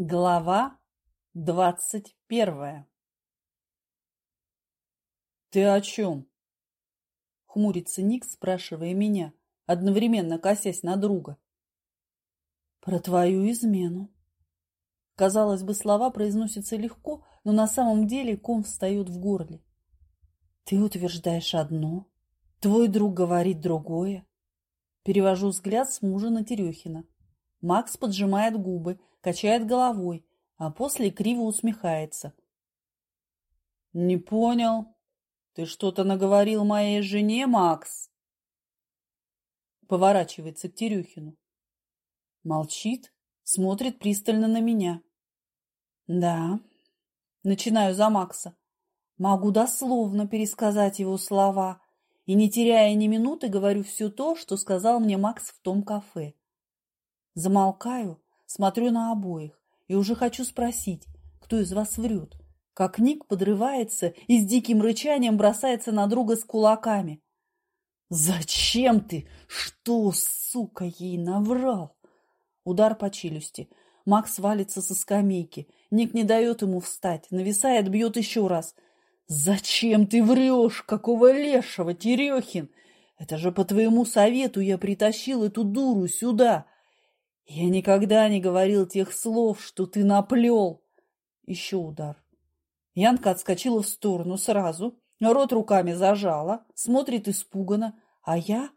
Глава двадцать первая «Ты о чем?» — хмурится Ник, спрашивая меня, одновременно косясь на друга. «Про твою измену». Казалось бы, слова произносятся легко, но на самом деле ком встает в горле. «Ты утверждаешь одно, твой друг говорит другое». Перевожу взгляд с мужа на Терехина. Макс поджимает губы, качает головой, а после криво усмехается. «Не понял. Ты что-то наговорил моей жене, Макс?» Поворачивается к Терюхину. Молчит, смотрит пристально на меня. «Да». Начинаю за Макса. Могу дословно пересказать его слова и, не теряя ни минуты, говорю все то, что сказал мне Макс в том кафе. Замолкаю, Смотрю на обоих и уже хочу спросить, кто из вас врет. Как Ник подрывается и с диким рычанием бросается на друга с кулаками. «Зачем ты? Что, сука, ей наврал?» Удар по челюсти. Макс валится со скамейки. Ник не дает ему встать. Нависает, бьет еще раз. «Зачем ты врешь? Какого лешего, Терехин? Это же по твоему совету я притащил эту дуру сюда!» Я никогда не говорил тех слов, что ты наплел. Еще удар. Янка отскочила в сторону сразу, рот руками зажала, смотрит испуганно, а я...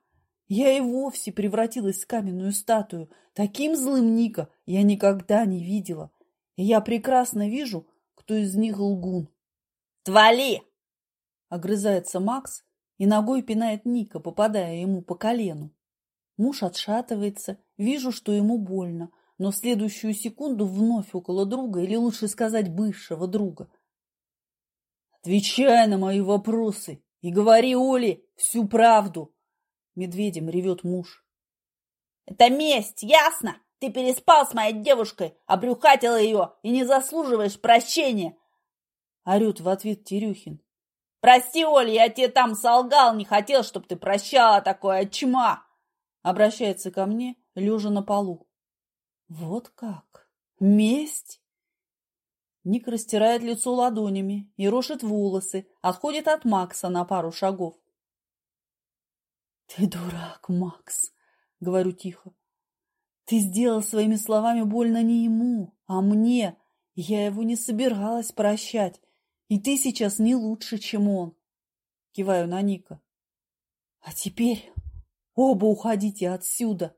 Я и вовсе превратилась в каменную статую. Таким злым Ника я никогда не видела. И я прекрасно вижу, кто из них лгун. «Твали!» — огрызается Макс и ногой пинает Ника, попадая ему по колену. Муж отшатывается, вижу, что ему больно, но в следующую секунду вновь около друга, или лучше сказать бывшего друга. «Отвечай на мои вопросы и говори Оле всю правду!» Медведем ревет муж. «Это месть, ясно? Ты переспал с моей девушкой, обрюхатил ее и не заслуживаешь прощения!» Орет в ответ Терюхин. «Прости, Оля, я тебе там солгал, не хотел, чтобы ты прощала такое чма!» Обращается ко мне, лежа на полу. Вот как? Месть? Ник растирает лицо ладонями и рошит волосы, отходит от Макса на пару шагов. «Ты дурак, Макс!» — говорю тихо. «Ты сделал своими словами больно не ему, а мне. Я его не собиралась прощать, и ты сейчас не лучше, чем он!» Киваю на Ника. «А теперь Оба уходите отсюда.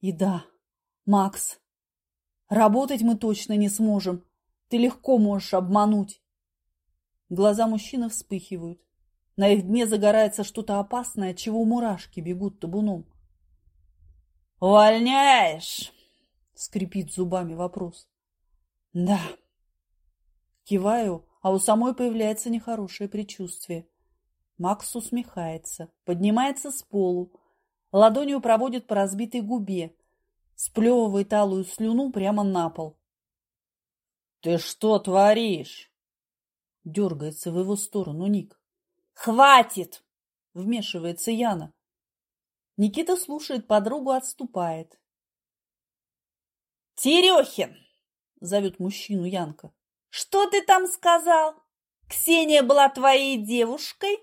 И да, Макс, работать мы точно не сможем. Ты легко можешь обмануть. Глаза мужчины вспыхивают. На их дне загорается что-то опасное, от чего мурашки бегут табуном. «Увольняешь?» — скрипит зубами вопрос. «Да». Киваю, а у самой появляется нехорошее предчувствие. Макс усмехается, поднимается с полу, ладонью проводит по разбитой губе, сплевывает алую слюну прямо на пол. «Ты что творишь?» Дергается в его сторону Ник. «Хватит!» Вмешивается Яна. Никита слушает подругу, отступает. «Терехин!» Зовет мужчину Янка. «Что ты там сказал? Ксения была твоей девушкой?»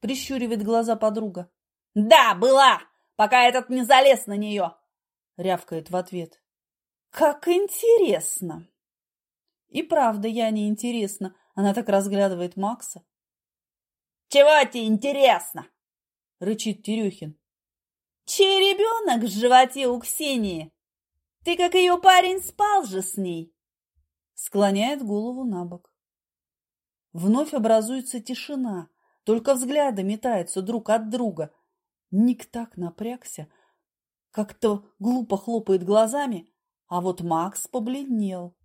Прищуривает глаза подруга. «Да, была, пока этот не залез на нее!» — рявкает в ответ. «Как интересно!» И правда, я не интересно. Она так разглядывает Макса. «Чего тебе интересно?» — рычит Терехин. «Чей ребенок в животе у Ксении? Ты, как ее парень, спал же с ней!» Склоняет голову на бок. Вновь образуется тишина, только взгляды метаются друг от друга, Ник так напрягся, как-то глупо хлопает глазами, а вот Макс побледнел.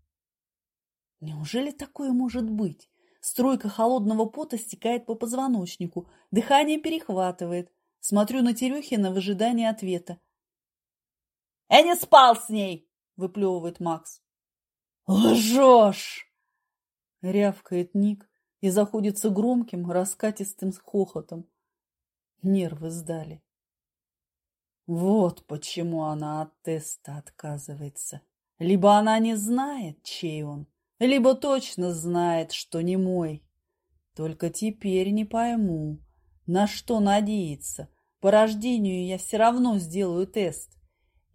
Неужели такое может быть? Стройка холодного пота стекает по позвоночнику, дыхание перехватывает. Смотрю на Терехина в ожидании ответа. «Я не спал с ней!» — выплевывает Макс. «Лжешь!» — рявкает Ник и заходится громким, раскатистым хохотом. Нервы сдали. Вот почему она от теста отказывается. Либо она не знает, чей он, либо точно знает, что не мой. Только теперь не пойму, на что надеяться. По рождению я все равно сделаю тест.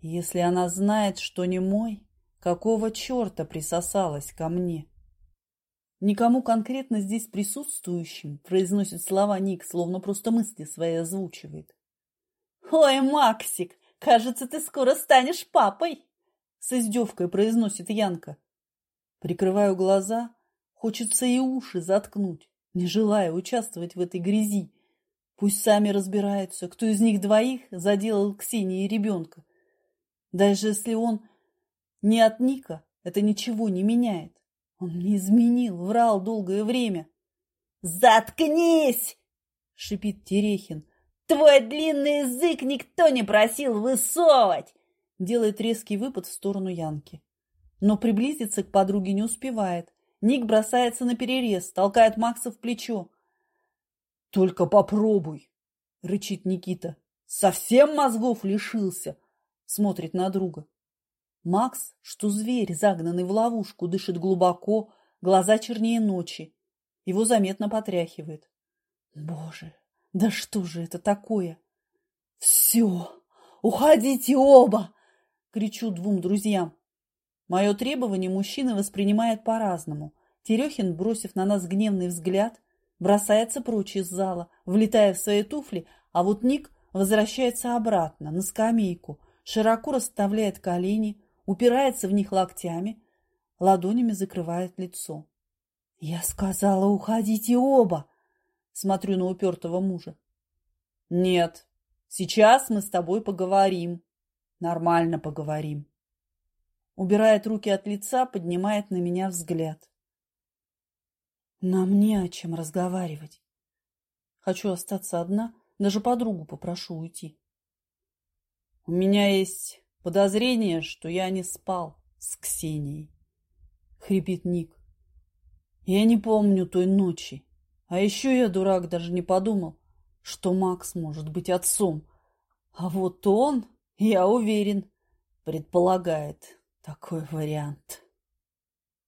Если она знает, что не мой, какого черта присосалась ко мне? Никому конкретно здесь присутствующим произносит слова Ник, словно просто мысли свои озвучивает. «Ой, Максик, кажется, ты скоро станешь папой!» С издевкой произносит Янка. Прикрываю глаза, хочется и уши заткнуть, не желая участвовать в этой грязи. Пусть сами разбираются, кто из них двоих заделал Ксении ребенка. Даже если он не от Ника, это ничего не меняет. Он не изменил, врал долгое время. «Заткнись!» — шипит Терехин. «Твой длинный язык никто не просил высовывать!» Делает резкий выпад в сторону Янки. Но приблизиться к подруге не успевает. Ник бросается на перерез, толкает Макса в плечо. «Только попробуй!» — рычит Никита. «Совсем мозгов лишился!» — смотрит на друга. Макс, что зверь, загнанный в ловушку, дышит глубоко, глаза чернее ночи. Его заметно потряхивает. Боже, да что же это такое? Все, уходите оба! Кричу двум друзьям. Мое требование мужчина воспринимает по-разному. Терехин, бросив на нас гневный взгляд, бросается прочь из зала, влетая в свои туфли, а вот Ник возвращается обратно, на скамейку, широко расставляет колени, упирается в них локтями, ладонями закрывает лицо. «Я сказала, уходите оба!» Смотрю на упертого мужа. «Нет, сейчас мы с тобой поговорим. Нормально поговорим». Убирает руки от лица, поднимает на меня взгляд. Нам не о чем разговаривать. Хочу остаться одна, даже подругу попрошу уйти. У меня есть Подозрение, что я не спал с Ксенией. Хрипит Ник. Я не помню той ночи. А еще я, дурак, даже не подумал, что Макс может быть отцом. А вот он, я уверен, предполагает такой вариант.